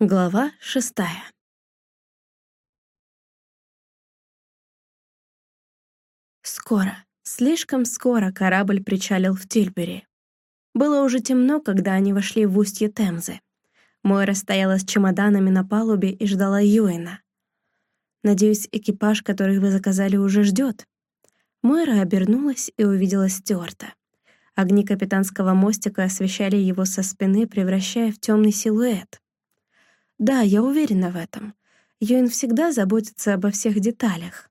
Глава шестая. Скоро, слишком скоро корабль причалил в Тильбери. Было уже темно, когда они вошли в устье Темзы. Мойра стояла с чемоданами на палубе и ждала Юэна. «Надеюсь, экипаж, который вы заказали, уже ждет. Мойра обернулась и увидела Стюарта. Огни капитанского мостика освещали его со спины, превращая в темный силуэт. Да, я уверена в этом. Юин всегда заботится обо всех деталях.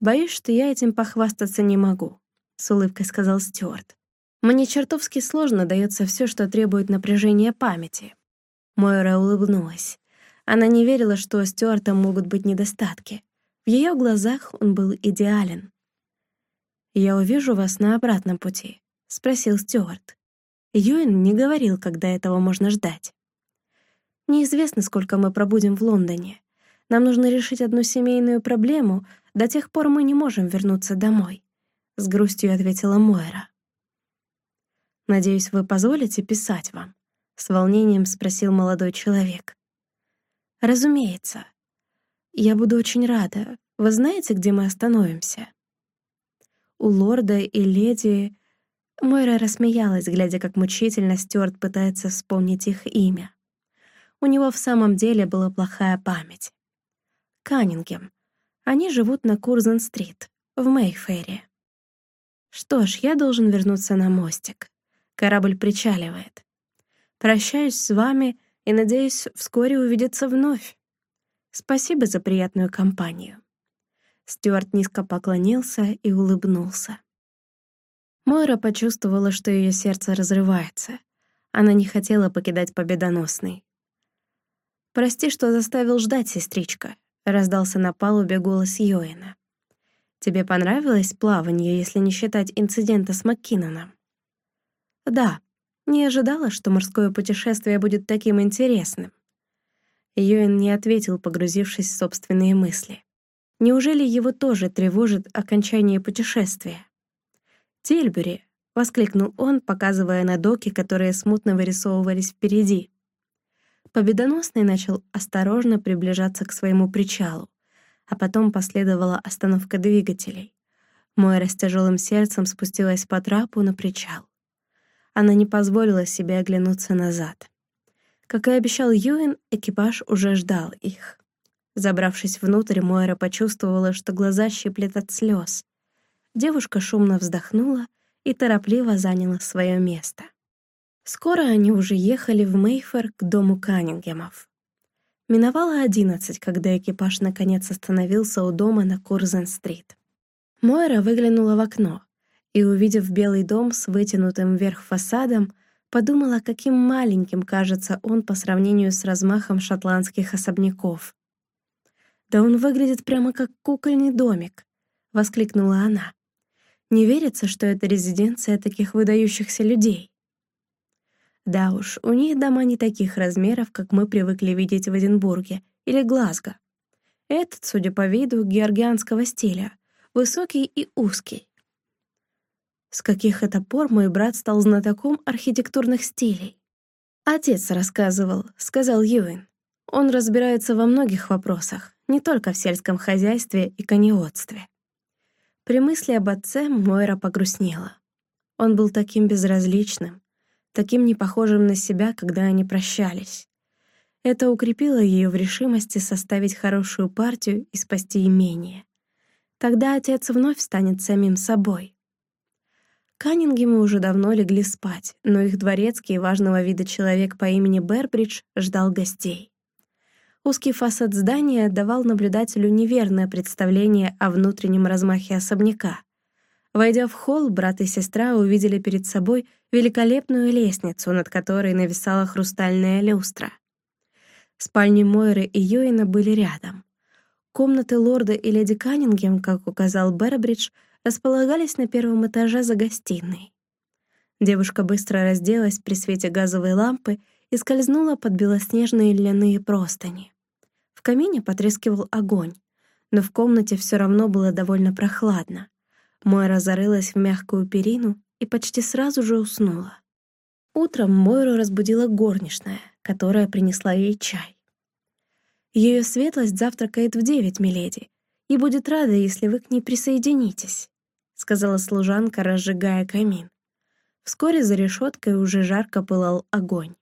Боюсь, что я этим похвастаться не могу, с улыбкой сказал Стюарт. Мне чертовски сложно дается все, что требует напряжения памяти. Мойра улыбнулась. Она не верила, что у Стюарта могут быть недостатки. В ее глазах он был идеален. «Я увижу вас на обратном пути», — спросил Стюарт. Юин не говорил, когда этого можно ждать. Неизвестно, сколько мы пробудем в Лондоне. Нам нужно решить одну семейную проблему, до тех пор мы не можем вернуться домой», — с грустью ответила Мойра. «Надеюсь, вы позволите писать вам?» — с волнением спросил молодой человек. «Разумеется. Я буду очень рада. Вы знаете, где мы остановимся?» У лорда и леди... Мойра рассмеялась, глядя, как мучительно Стюарт пытается вспомнить их имя. У него в самом деле была плохая память. Каннингем. Они живут на Курзен-стрит, в Мейфере. Что ж, я должен вернуться на мостик. Корабль причаливает. Прощаюсь с вами и, надеюсь, вскоре увидеться вновь. Спасибо за приятную компанию. Стюарт низко поклонился и улыбнулся. Мойра почувствовала, что ее сердце разрывается. Она не хотела покидать победоносный. «Прости, что заставил ждать, сестричка», — раздался на палубе голос Йоэна. «Тебе понравилось плавание, если не считать инцидента с Маккиноном?» «Да, не ожидала, что морское путешествие будет таким интересным». Йоэн не ответил, погрузившись в собственные мысли. Неужели его тоже тревожит окончание путешествия? «Тильбери!» — воскликнул он, показывая на доки, которые смутно вырисовывались впереди. Победоносный начал осторожно приближаться к своему причалу, а потом последовала остановка двигателей. Мойра с тяжелым сердцем спустилась по трапу на причал. Она не позволила себе оглянуться назад. Как и обещал Юэн, экипаж уже ждал их. Забравшись внутрь, Мойра почувствовала, что глаза щиплет от слез. Девушка шумно вздохнула и торопливо заняла свое место. Скоро они уже ехали в Мейфер к дому Каннингемов. Миновало одиннадцать, когда экипаж наконец остановился у дома на Курзен-стрит. Мойра выглянула в окно и, увидев белый дом с вытянутым вверх фасадом, подумала, каким маленьким кажется он по сравнению с размахом шотландских особняков. «Да он выглядит прямо как кукольный домик», — воскликнула она. «Не верится, что это резиденция таких выдающихся людей». Да уж, у них дома не таких размеров, как мы привыкли видеть в Эдинбурге или Глазго. Этот, судя по виду, георгианского стиля, высокий и узкий. С каких это пор мой брат стал знатоком архитектурных стилей? Отец рассказывал, сказал Юин. Он разбирается во многих вопросах, не только в сельском хозяйстве и коневодстве. При мысли об отце Мойра погрустнела. Он был таким безразличным, таким непохожим на себя, когда они прощались. Это укрепило ее в решимости составить хорошую партию и спасти имение. Тогда отец вновь станет самим собой. Каннингемы уже давно легли спать, но их дворецкий важного вида человек по имени Бербридж ждал гостей. Узкий фасад здания давал наблюдателю неверное представление о внутреннем размахе особняка. Войдя в холл, брат и сестра увидели перед собой великолепную лестницу, над которой нависала хрустальная люстра. Спальни Мойры и Йоина были рядом. Комнаты лорда и леди Каннингем, как указал Бербридж, располагались на первом этаже за гостиной. Девушка быстро разделась при свете газовой лампы и скользнула под белоснежные льняные простыни. В камине потрескивал огонь, но в комнате все равно было довольно прохладно. Мойра зарылась в мягкую перину и почти сразу же уснула. Утром Мойру разбудила горничная, которая принесла ей чай. Ее светлость завтракает в девять, миледи, и будет рада, если вы к ней присоединитесь», — сказала служанка, разжигая камин. Вскоре за решеткой уже жарко пылал огонь.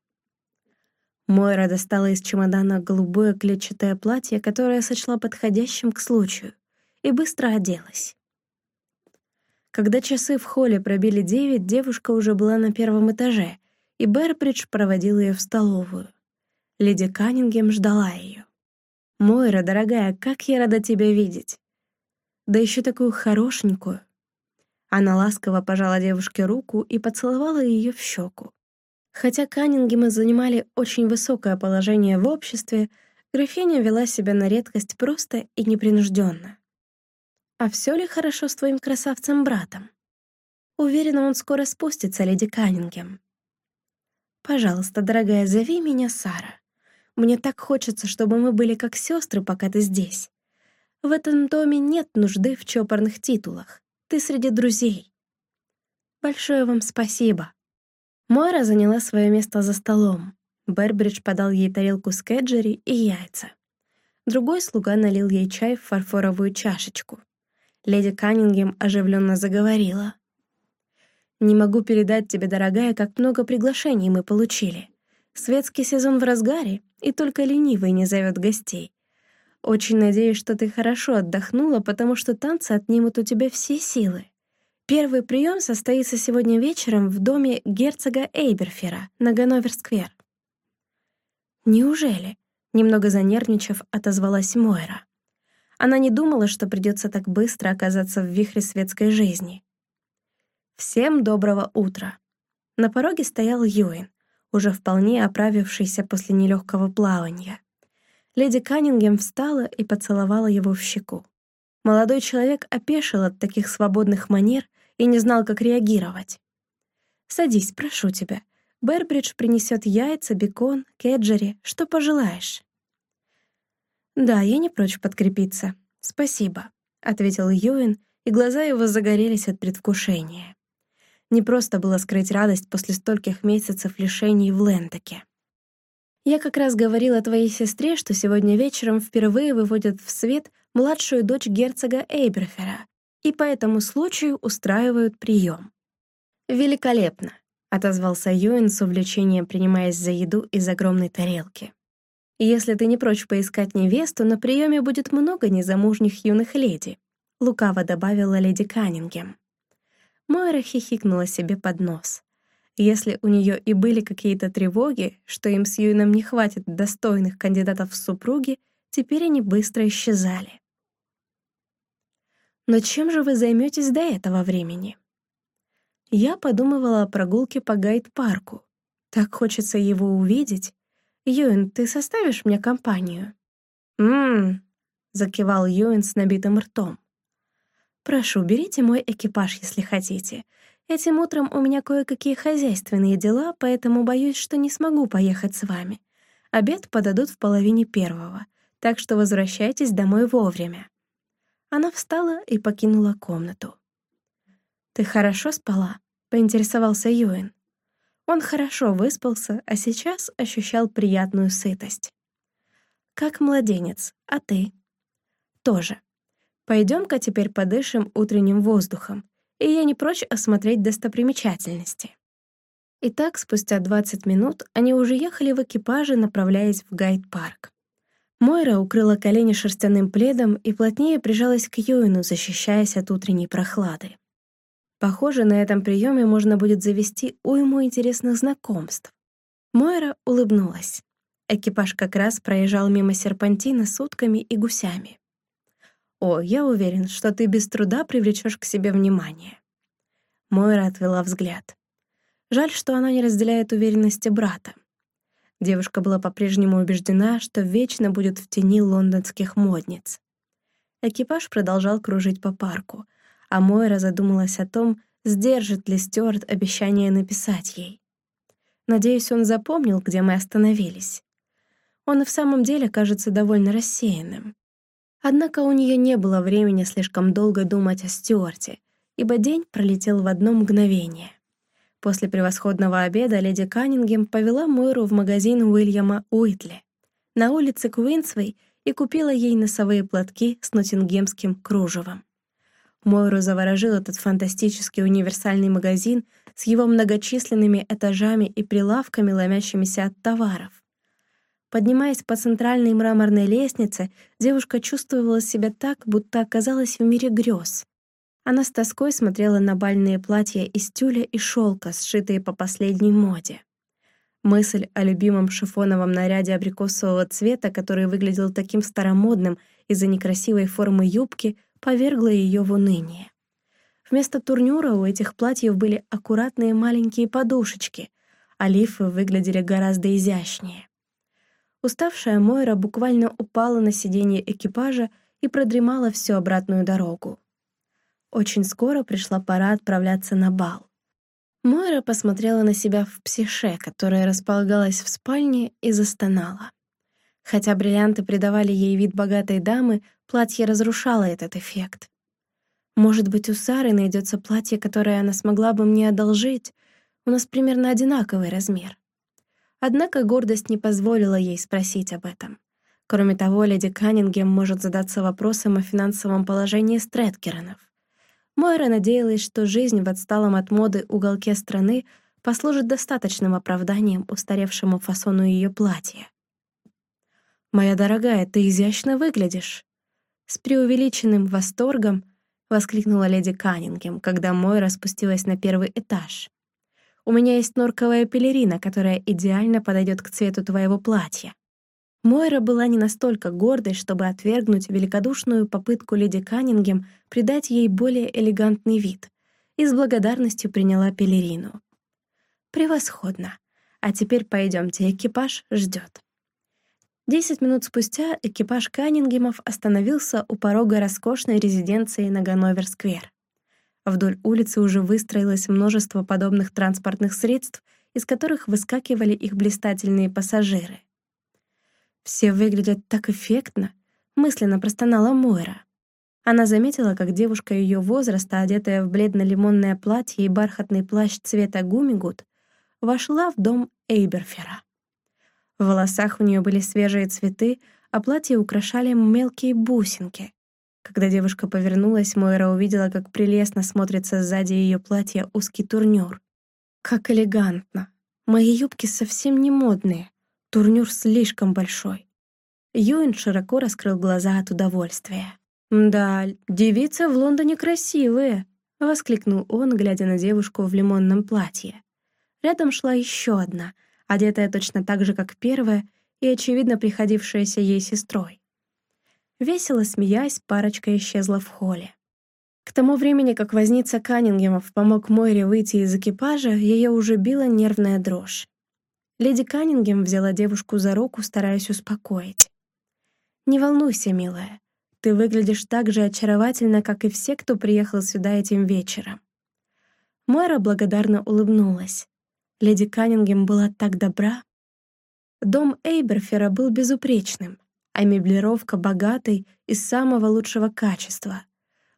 Мойра достала из чемодана голубое клетчатое платье, которое сочла подходящим к случаю, и быстро оделась. Когда часы в холле пробили девять, девушка уже была на первом этаже, и Бербридж проводил ее в столовую. Леди Каннингем ждала ее. «Мойра, дорогая, как я рада тебя видеть! Да еще такую хорошенькую!» Она ласково пожала девушке руку и поцеловала ее в щеку. Хотя Каннингемы занимали очень высокое положение в обществе, графиня вела себя на редкость просто и непринужденно. «А все ли хорошо с твоим красавцем-братом?» «Уверена, он скоро спустится, леди Каннингем». «Пожалуйста, дорогая, зови меня Сара. Мне так хочется, чтобы мы были как сестры, пока ты здесь. В этом доме нет нужды в чопорных титулах. Ты среди друзей». «Большое вам спасибо», Мойра заняла свое место за столом. Бербридж подал ей тарелку с кеджери и яйца. Другой слуга налил ей чай в фарфоровую чашечку. Леди Каннингем оживленно заговорила. «Не могу передать тебе, дорогая, как много приглашений мы получили. Светский сезон в разгаре, и только ленивый не зовет гостей. Очень надеюсь, что ты хорошо отдохнула, потому что танцы отнимут у тебя все силы. Первый прием состоится сегодня вечером в доме герцога Эйберфера на Ганновер-сквер. «Неужели?» — немного занервничав, отозвалась Мойра. Она не думала, что придется так быстро оказаться в вихре светской жизни. «Всем доброго утра!» На пороге стоял Юин, уже вполне оправившийся после нелегкого плавания. Леди Каннингем встала и поцеловала его в щеку. Молодой человек опешил от таких свободных манер и не знал, как реагировать. «Садись, прошу тебя. Бербридж принесет яйца, бекон, кеджери, что пожелаешь». «Да, я не прочь подкрепиться. Спасибо», — ответил Юин, и глаза его загорелись от предвкушения. Не просто было скрыть радость после стольких месяцев лишений в Лентаке. Я как раз говорила твоей сестре, что сегодня вечером впервые выводят в свет младшую дочь герцога Эйберфера, и по этому случаю устраивают прием. «Великолепно», — отозвался Юэн с увлечением, принимаясь за еду из огромной тарелки. «Если ты не прочь поискать невесту, на приеме будет много незамужних юных леди», — лукаво добавила леди Каннингем. Мойра хихикнула себе под нос. Если у нее и были какие-то тревоги, что им с Юином не хватит достойных кандидатов в супруги, теперь они быстро исчезали. Но чем же вы займетесь до этого времени? Я подумывала о прогулке по гайд-парку. Так хочется его увидеть. Юэн, ты составишь мне компанию? «М-м-м», закивал Юэн с набитым ртом. «Прошу, берите мой экипаж, если хотите. Этим утром у меня кое-какие хозяйственные дела, поэтому боюсь, что не смогу поехать с вами. Обед подадут в половине первого, так что возвращайтесь домой вовремя». Она встала и покинула комнату. «Ты хорошо спала?» — поинтересовался Юэн. Он хорошо выспался, а сейчас ощущал приятную сытость. «Как младенец, а ты?» «Тоже. Пойдем-ка теперь подышим утренним воздухом, и я не прочь осмотреть достопримечательности». Итак, спустя 20 минут они уже ехали в экипаже, направляясь в гайд-парк. Мойра укрыла колени шерстяным пледом и плотнее прижалась к Юину, защищаясь от утренней прохлады. Похоже, на этом приеме можно будет завести уйму интересных знакомств. Мойра улыбнулась. Экипаж как раз проезжал мимо серпантина с утками и гусями. «О, я уверен, что ты без труда привлечешь к себе внимание». Мойра отвела взгляд. Жаль, что она не разделяет уверенности брата. Девушка была по-прежнему убеждена, что вечно будет в тени лондонских модниц. Экипаж продолжал кружить по парку, а Мойра задумалась о том, сдержит ли Стюарт обещание написать ей. Надеюсь, он запомнил, где мы остановились. Он и в самом деле кажется довольно рассеянным. Однако у нее не было времени слишком долго думать о Стюарте, ибо день пролетел в одно мгновение. После превосходного обеда леди Каннингем повела Мойру в магазин Уильяма Уитли на улице Куинсвей и купила ей носовые платки с нотингемским кружевом. Мойру заворожил этот фантастический универсальный магазин с его многочисленными этажами и прилавками, ломящимися от товаров. Поднимаясь по центральной мраморной лестнице, девушка чувствовала себя так, будто оказалась в мире грез. Она с тоской смотрела на бальные платья из тюля и шелка, сшитые по последней моде. Мысль о любимом шифоновом наряде абрикосового цвета, который выглядел таким старомодным из-за некрасивой формы юбки, повергла ее в уныние. Вместо турнюра у этих платьев были аккуратные маленькие подушечки, а лифы выглядели гораздо изящнее. Уставшая Мойра буквально упала на сиденье экипажа и продремала всю обратную дорогу. Очень скоро пришла пора отправляться на бал. Мойра посмотрела на себя в псише, которая располагалась в спальне, и застонала. Хотя бриллианты придавали ей вид богатой дамы, платье разрушало этот эффект. Может быть, у Сары найдется платье, которое она смогла бы мне одолжить? У нас примерно одинаковый размер. Однако гордость не позволила ей спросить об этом. Кроме того, леди Каннингем может задаться вопросом о финансовом положении Стрэткеронов. Мойра надеялась, что жизнь в отсталом от моды уголке страны послужит достаточным оправданием устаревшему фасону ее платья. «Моя дорогая, ты изящно выглядишь!» С преувеличенным восторгом воскликнула леди Каннингем, когда Мойра спустилась на первый этаж. «У меня есть норковая пелерина, которая идеально подойдет к цвету твоего платья. Мойра была не настолько гордой, чтобы отвергнуть великодушную попытку леди Каннингем придать ей более элегантный вид, и с благодарностью приняла пелерину. «Превосходно. А теперь пойдемте, экипаж ждет. Десять минут спустя экипаж Каннингемов остановился у порога роскошной резиденции на Ганновер-сквер. Вдоль улицы уже выстроилось множество подобных транспортных средств, из которых выскакивали их блистательные пассажиры — «Все выглядят так эффектно», — мысленно простонала Мойра. Она заметила, как девушка ее возраста, одетая в бледно-лимонное платье и бархатный плащ цвета гумигут, вошла в дом Эйберфера. В волосах у нее были свежие цветы, а платье украшали мелкие бусинки. Когда девушка повернулась, Мойра увидела, как прелестно смотрится сзади ее платья узкий турнюр. Как элегантно. Мои юбки совсем не модные. Турнюр слишком большой. Юин широко раскрыл глаза от удовольствия. «Да, девицы в Лондоне красивые», — воскликнул он, глядя на девушку в лимонном платье. Рядом шла еще одна, одетая точно так же, как первая, и, очевидно, приходившаяся ей сестрой. Весело смеясь, парочка исчезла в холле. К тому времени, как возница Каннингемов помог Мойре выйти из экипажа, ее уже била нервная дрожь. Леди Каннингем взяла девушку за руку, стараясь успокоить. «Не волнуйся, милая. Ты выглядишь так же очаровательно, как и все, кто приехал сюда этим вечером». Мойра благодарно улыбнулась. Леди Каннингем была так добра. Дом Эйберфера был безупречным, а меблировка богатой из самого лучшего качества.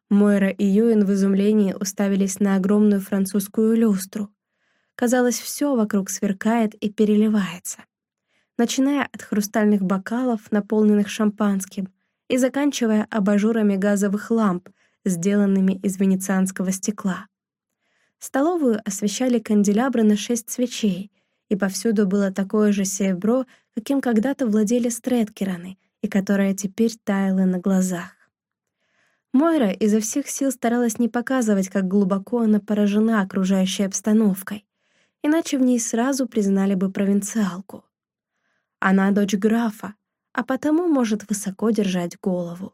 Мойра и Юин в изумлении уставились на огромную французскую люстру, Казалось, все вокруг сверкает и переливается. Начиная от хрустальных бокалов, наполненных шампанским, и заканчивая абажурами газовых ламп, сделанными из венецианского стекла. Столовую освещали канделябры на шесть свечей, и повсюду было такое же серебро, каким когда-то владели Стрэткераны, и которое теперь таяло на глазах. Мойра изо всех сил старалась не показывать, как глубоко она поражена окружающей обстановкой, иначе в ней сразу признали бы провинциалку. Она дочь графа, а потому может высоко держать голову.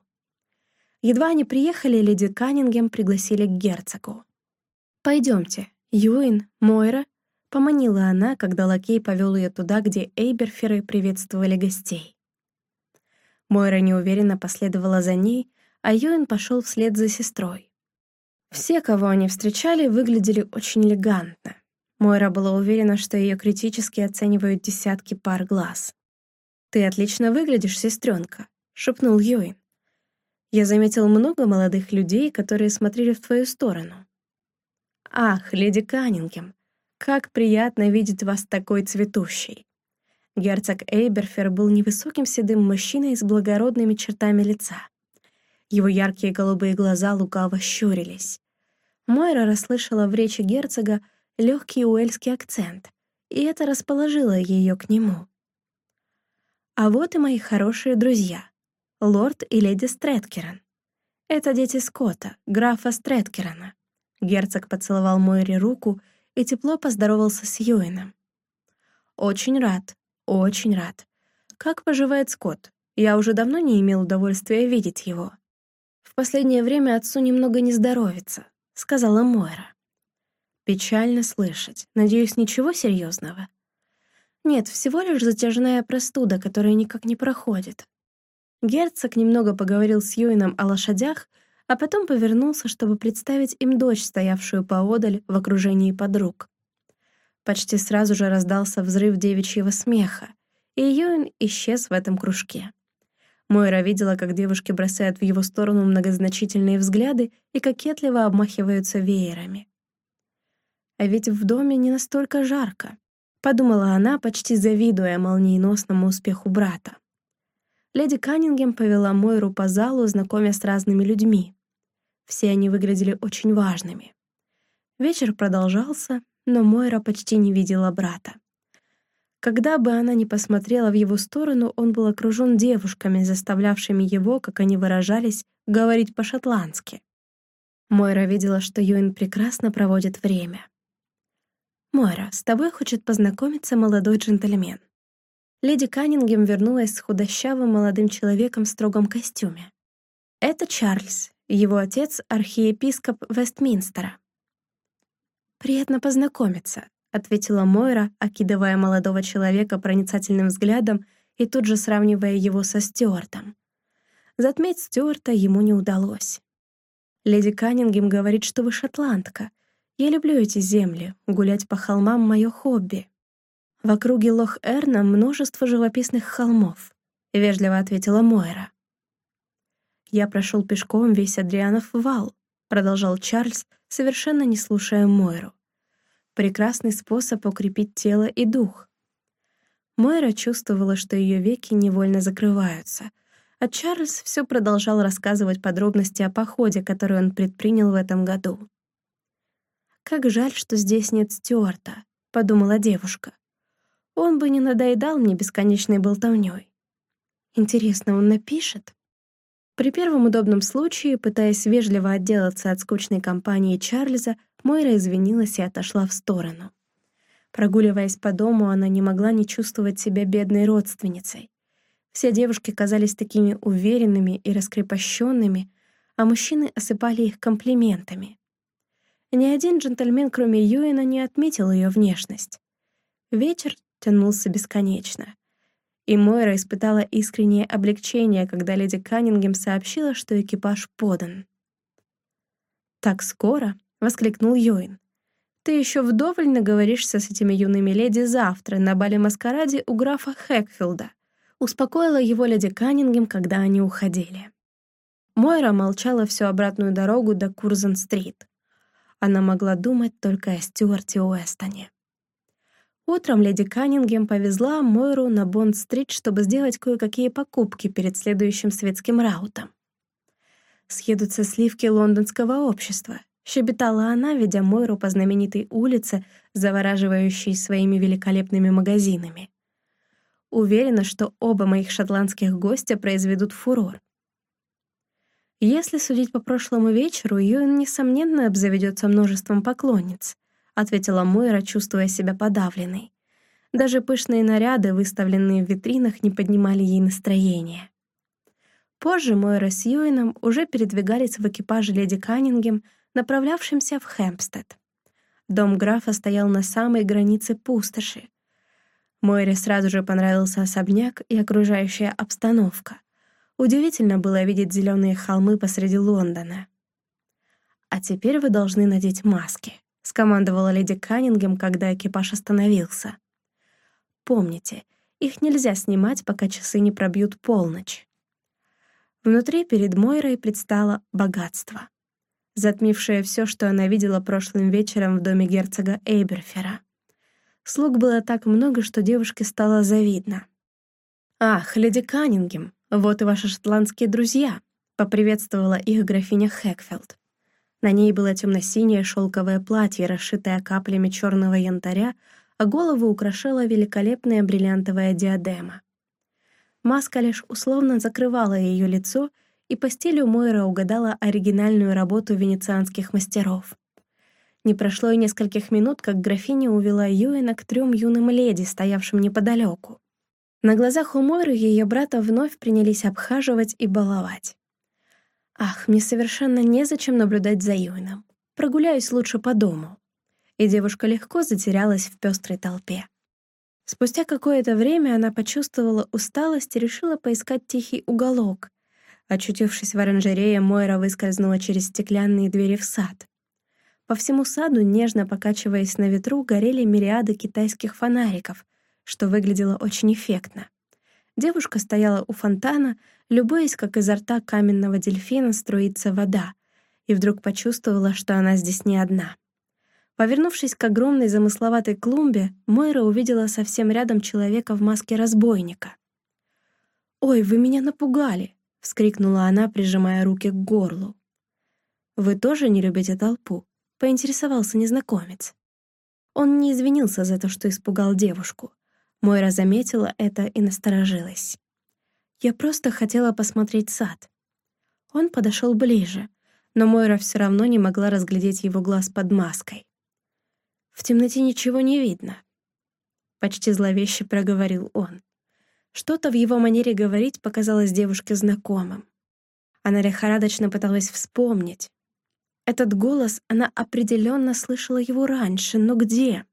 Едва они приехали, леди Каннингем пригласили к герцогу. «Пойдемте, Юин, Мойра», — поманила она, когда лакей повел ее туда, где эйберферы приветствовали гостей. Мойра неуверенно последовала за ней, а Юин пошел вслед за сестрой. Все, кого они встречали, выглядели очень элегантно. Мойра была уверена, что ее критически оценивают десятки пар глаз. «Ты отлично выглядишь, сестренка», — шепнул Юин. «Я заметил много молодых людей, которые смотрели в твою сторону». «Ах, леди Каннингем, Как приятно видеть вас такой цветущей!» Герцог Эйберфер был невысоким седым мужчиной с благородными чертами лица. Его яркие голубые глаза лукаво щурились. Мойра расслышала в речи герцога легкий уэльский акцент, и это расположило ее к нему. А вот и мои хорошие друзья, лорд и леди Стрэткерон. Это дети Скотта, графа Стрэткерона. Герцог поцеловал Мойре руку и тепло поздоровался с Юином. «Очень рад, очень рад. Как поживает Скотт? Я уже давно не имел удовольствия видеть его. В последнее время отцу немного не здоровится, сказала Мойра. Печально слышать. Надеюсь, ничего серьезного. Нет, всего лишь затяжная простуда, которая никак не проходит. Герцог немного поговорил с Юином о лошадях, а потом повернулся, чтобы представить им дочь, стоявшую поодаль в окружении подруг. Почти сразу же раздался взрыв девичьего смеха, и Юэн исчез в этом кружке. Мойра видела, как девушки бросают в его сторону многозначительные взгляды и кокетливо обмахиваются веерами. «А ведь в доме не настолько жарко», — подумала она, почти завидуя молниеносному успеху брата. Леди Каннингем повела Мойру по залу, знакомя с разными людьми. Все они выглядели очень важными. Вечер продолжался, но Мойра почти не видела брата. Когда бы она ни посмотрела в его сторону, он был окружен девушками, заставлявшими его, как они выражались, говорить по-шотландски. Мойра видела, что Юин прекрасно проводит время. «Мойра, с тобой хочет познакомиться молодой джентльмен». Леди Каннингем вернулась с худощавым молодым человеком в строгом костюме. «Это Чарльз, его отец — архиепископ Вестминстера. «Приятно познакомиться», — ответила Мойра, окидывая молодого человека проницательным взглядом и тут же сравнивая его со Стюартом. Затметь Стюарта ему не удалось. «Леди Каннингем говорит, что вы шотландка. Я люблю эти земли, гулять по холмам — мое хобби. В округе Лох-Эрна множество живописных холмов», — вежливо ответила Мойра. «Я прошел пешком весь Адрианов вал», — продолжал Чарльз, совершенно не слушая Мойру. Прекрасный способ укрепить тело и дух. Мойра чувствовала, что ее веки невольно закрываются, а Чарльз все продолжал рассказывать подробности о походе, который он предпринял в этом году. «Как жаль, что здесь нет Стюарта», — подумала девушка. «Он бы не надоедал мне бесконечной болтовнёй. Интересно, он напишет?» При первом удобном случае, пытаясь вежливо отделаться от скучной компании Чарльза, Мойра извинилась и отошла в сторону. Прогуливаясь по дому, она не могла не чувствовать себя бедной родственницей. Все девушки казались такими уверенными и раскрепощенными, а мужчины осыпали их комплиментами. Ни один джентльмен, кроме Юина, не отметил ее внешность. Вечер тянулся бесконечно. И Мойра испытала искреннее облегчение, когда леди Каннингем сообщила, что экипаж подан. «Так скоро?» — воскликнул Йоин. «Ты еще вдоволь наговоришься с этими юными леди завтра на бале-маскараде у графа Хэкфилда», — успокоила его леди Каннингем, когда они уходили. Мойра молчала всю обратную дорогу до Курзен-стрит. Она могла думать только о Стюарте Уэстоне. Утром леди Каннингем повезла Мойру на Бонд-стрит, чтобы сделать кое-какие покупки перед следующим светским раутом. «Съедутся сливки лондонского общества», — щебетала она, ведя Мойру по знаменитой улице, завораживающей своими великолепными магазинами. Уверена, что оба моих шотландских гостя произведут фурор. Если судить по прошлому вечеру, Юэн, несомненно, обзаведется множеством поклонниц. — ответила Мойра, чувствуя себя подавленной. Даже пышные наряды, выставленные в витринах, не поднимали ей настроение. Позже Мойра с Юином уже передвигались в экипаже леди Каннингем, направлявшемся в Хэмпстед. Дом графа стоял на самой границе пустоши. Мойре сразу же понравился особняк и окружающая обстановка. Удивительно было видеть зеленые холмы посреди Лондона. «А теперь вы должны надеть маски», — скомандовала леди Каннингем, когда экипаж остановился. «Помните, их нельзя снимать, пока часы не пробьют полночь». Внутри перед Мойрой предстало богатство, затмившее все, что она видела прошлым вечером в доме герцога Эйберфера. Слуг было так много, что девушке стало завидно. «Ах, леди Каннингем, вот и ваши шотландские друзья», — поприветствовала их графиня Хэкфилд. На ней было темно-синее шелковое платье, расшитое каплями черного янтаря, а голову украшала великолепная бриллиантовая диадема. Маска лишь условно закрывала ее лицо, и по стилю Мойра угадала оригинальную работу венецианских мастеров. Не прошло и нескольких минут, как графиня увела Юэна к трем юным леди, стоявшим неподалеку. На глазах у Мойры ее брата вновь принялись обхаживать и баловать. «Ах, мне совершенно незачем наблюдать за Юэном. Прогуляюсь лучше по дому». И девушка легко затерялась в пестрой толпе. Спустя какое-то время она почувствовала усталость и решила поискать тихий уголок. Очутившись в оранжерее, Мойра выскользнула через стеклянные двери в сад. По всему саду, нежно покачиваясь на ветру, горели мириады китайских фонариков, что выглядело очень эффектно. Девушка стояла у фонтана, любуясь, как изо рта каменного дельфина струится вода, и вдруг почувствовала, что она здесь не одна. Повернувшись к огромной замысловатой клумбе, Мойра увидела совсем рядом человека в маске разбойника. «Ой, вы меня напугали!» — вскрикнула она, прижимая руки к горлу. «Вы тоже не любите толпу?» — поинтересовался незнакомец. Он не извинился за то, что испугал девушку. Мойра заметила это и насторожилась. «Я просто хотела посмотреть сад». Он подошел ближе, но Мойра все равно не могла разглядеть его глаз под маской. В темноте ничего не видно. Почти зловеще проговорил он. Что-то в его манере говорить показалось девушке знакомым. Она лихорадочно пыталась вспомнить, этот голос, она определенно слышала его раньше, но где?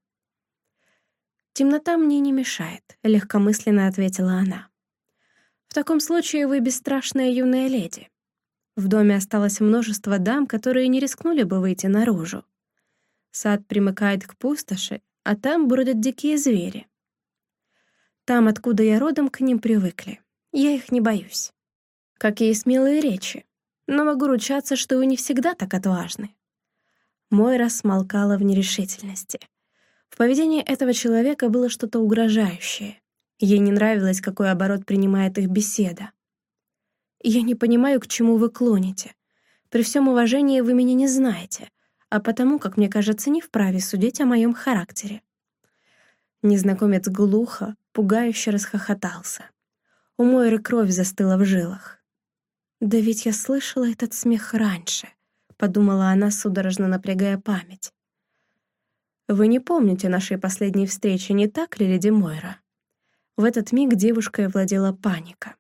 «Темнота мне не мешает», — легкомысленно ответила она. «В таком случае вы бесстрашная юная леди. В доме осталось множество дам, которые не рискнули бы выйти наружу. Сад примыкает к пустоши, а там бродят дикие звери. Там, откуда я родом, к ним привыкли. Я их не боюсь. Какие смелые речи но могу ручаться, что вы не всегда так отважны». Мойра смолкала в нерешительности. В поведении этого человека было что-то угрожающее. Ей не нравилось, какой оборот принимает их беседа. «Я не понимаю, к чему вы клоните. При всем уважении вы меня не знаете, а потому, как мне кажется, не вправе судить о моем характере». Незнакомец глухо, пугающе расхохотался. У Мойры кровь застыла в жилах. «Да ведь я слышала этот смех раньше», — подумала она, судорожно напрягая память. «Вы не помните нашей последней встречи, не так ли, леди Мойра?» В этот миг девушкой владела паника.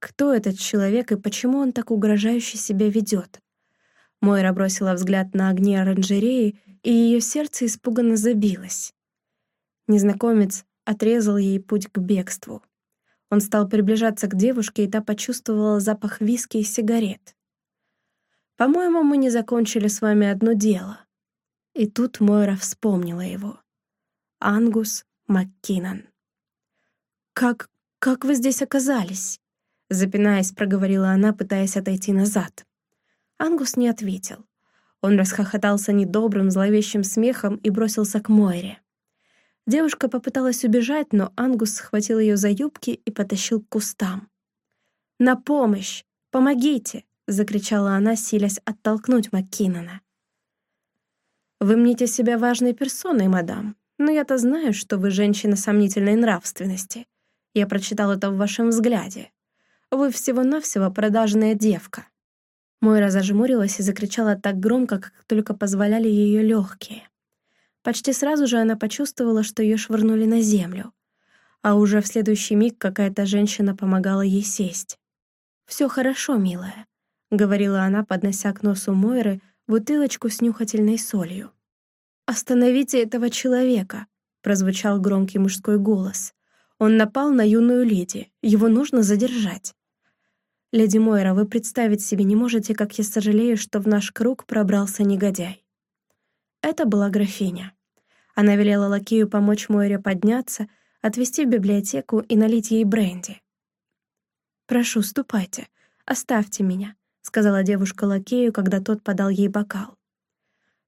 Кто этот человек и почему он так угрожающе себя ведет? Мойра бросила взгляд на огни оранжереи, и ее сердце испуганно забилось. Незнакомец отрезал ей путь к бегству. Он стал приближаться к девушке, и та почувствовала запах виски и сигарет. «По-моему, мы не закончили с вами одно дело». И тут Мойра вспомнила его. Ангус МакКиннон. «Как... как вы здесь оказались?» Запинаясь, проговорила она, пытаясь отойти назад. Ангус не ответил. Он расхохотался недобрым, зловещим смехом и бросился к Мойре. Девушка попыталась убежать, но Ангус схватил ее за юбки и потащил к кустам. «На помощь! Помогите!» — закричала она, силясь оттолкнуть Маккинона. «Вы мните себя важной персоной, мадам, но я-то знаю, что вы женщина сомнительной нравственности. Я прочитал это в вашем взгляде. Вы всего-навсего продажная девка». Мойра зажмурилась и закричала так громко, как только позволяли ее легкие. Почти сразу же она почувствовала, что ее швырнули на землю, а уже в следующий миг какая-то женщина помогала ей сесть. «Все хорошо, милая», — говорила она, поднося к носу Мойры бутылочку с нюхательной солью. «Остановите этого человека», — прозвучал громкий мужской голос. «Он напал на юную леди. Его нужно задержать». «Леди Мойра, вы представить себе не можете, как я сожалею, что в наш круг пробрался негодяй». Это была графиня. Она велела лакею помочь Мойре подняться, отвезти в библиотеку и налить ей бренди. «Прошу, ступайте, оставьте меня», — сказала девушка лакею, когда тот подал ей бокал.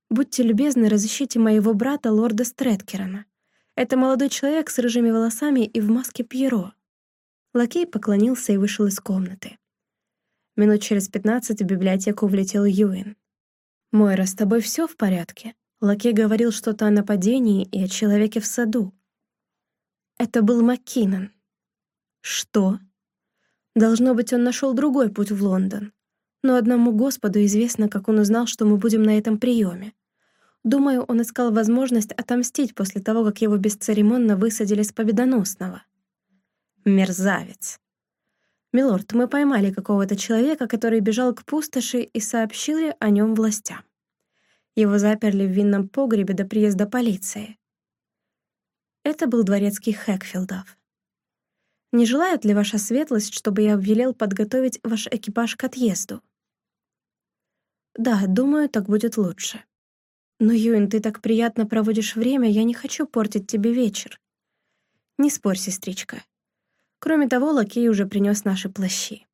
«Будьте любезны, разыщите моего брата, лорда Стрэткерона. Это молодой человек с рыжими волосами и в маске Пьеро. Лакей поклонился и вышел из комнаты. Минут через пятнадцать в библиотеку влетел Юин. «Мойра, с тобой все в порядке?» Лакей говорил что-то о нападении и о человеке в саду. Это был Маккинон. Что? Должно быть, он нашел другой путь в Лондон. Но одному Господу известно, как он узнал, что мы будем на этом приеме. Думаю, он искал возможность отомстить после того, как его бесцеремонно высадили с победоносного. Мерзавец. «Милорд, мы поймали какого-то человека, который бежал к пустоши и сообщили о нем властям. Его заперли в винном погребе до приезда полиции. Это был дворецкий Хэкфилдов. «Не желает ли ваша светлость, чтобы я велел подготовить ваш экипаж к отъезду?» «Да, думаю, так будет лучше. Но, Юин, ты так приятно проводишь время, я не хочу портить тебе вечер. Не спорь, сестричка. Кроме того, лакей уже принес наши плащи».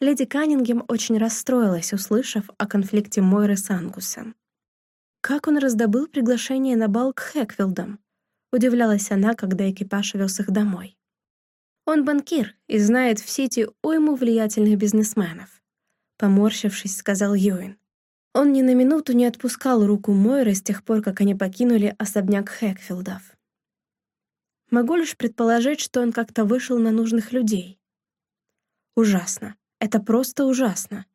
Леди Каннингем очень расстроилась, услышав о конфликте Мойры с Ангусом. Как он раздобыл приглашение на бал к Хэкфилдам? Удивлялась она, когда экипаж вез их домой. Он банкир и знает в сети уйму влиятельных бизнесменов. Поморщившись, сказал Юин. Он ни на минуту не отпускал руку Мойры с тех пор, как они покинули особняк Хэкфилдов. Могу лишь предположить, что он как-то вышел на нужных людей. Ужасно. Это просто ужасно.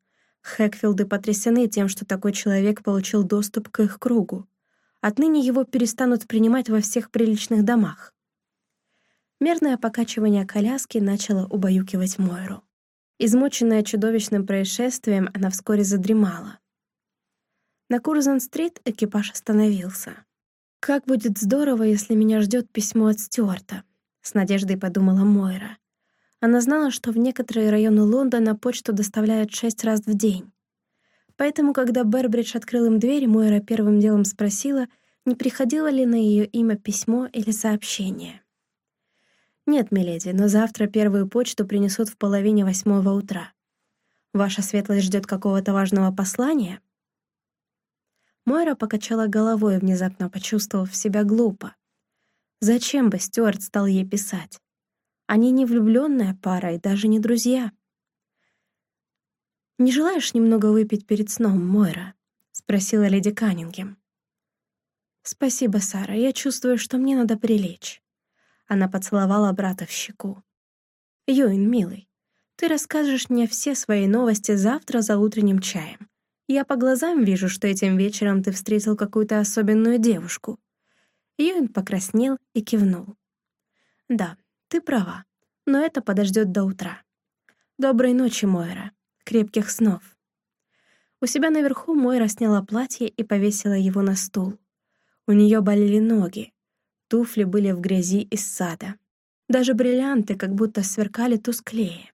Хэкфилды потрясены тем, что такой человек получил доступ к их кругу. Отныне его перестанут принимать во всех приличных домах. Мерное покачивание коляски начало убаюкивать Мойру. Измученная чудовищным происшествием, она вскоре задремала. На Курзан-стрит экипаж остановился. «Как будет здорово, если меня ждет письмо от Стюарта», — с надеждой подумала Мойра. Она знала, что в некоторые районы Лондона почту доставляют шесть раз в день. Поэтому, когда Бербридж открыл им дверь, Мойра первым делом спросила, не приходило ли на ее имя письмо или сообщение. «Нет, миледи, но завтра первую почту принесут в половине восьмого утра. Ваша светлость ждет какого-то важного послания?» Мойра покачала головой, внезапно почувствовав себя глупо. Зачем бы Стюарт стал ей писать? Они не влюбленная пара и даже не друзья. «Не желаешь немного выпить перед сном, Мойра?» — спросила леди Каннингем. «Спасибо, Сара, я чувствую, что мне надо прилечь». Она поцеловала брата в щеку. «Юин, милый, ты расскажешь мне все свои новости завтра за утренним чаем. Я по глазам вижу, что этим вечером ты встретил какую-то особенную девушку». Юин покраснел и кивнул. «Да, ты права, но это подождет до утра. Доброй ночи, Мойра крепких снов. У себя наверху Мойра сняла платье и повесила его на стул. У нее болели ноги, туфли были в грязи из сада. Даже бриллианты как будто сверкали тусклее.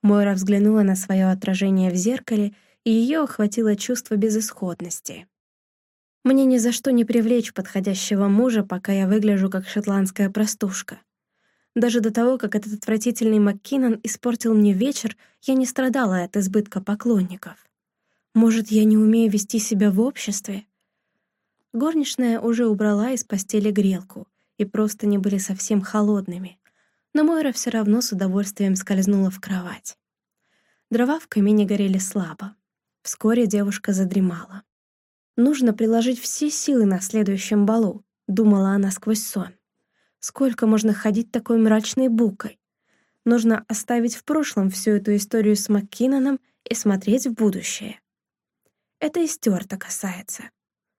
Мойра взглянула на свое отражение в зеркале, и ее охватило чувство безысходности. «Мне ни за что не привлечь подходящего мужа, пока я выгляжу как шотландская простушка. Даже до того, как этот отвратительный МакКиннон испортил мне вечер, я не страдала от избытка поклонников. Может, я не умею вести себя в обществе? Горничная уже убрала из постели грелку, и просто не были совсем холодными. Но Мойра все равно с удовольствием скользнула в кровать. Дрова в камине горели слабо. Вскоре девушка задремала. «Нужно приложить все силы на следующем балу», — думала она сквозь сон. Сколько можно ходить такой мрачной букой? Нужно оставить в прошлом всю эту историю с МакКиноном и смотреть в будущее. Это и Стюарта касается.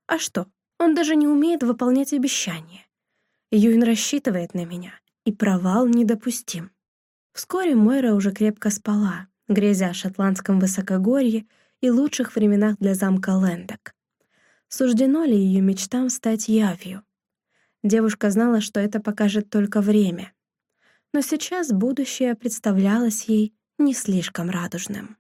А что, он даже не умеет выполнять обещания. Юин рассчитывает на меня, и провал недопустим. Вскоре Мойра уже крепко спала, грезя о шотландском высокогорье и лучших временах для замка Лендок. Суждено ли ее мечтам стать явью? Девушка знала, что это покажет только время. Но сейчас будущее представлялось ей не слишком радужным.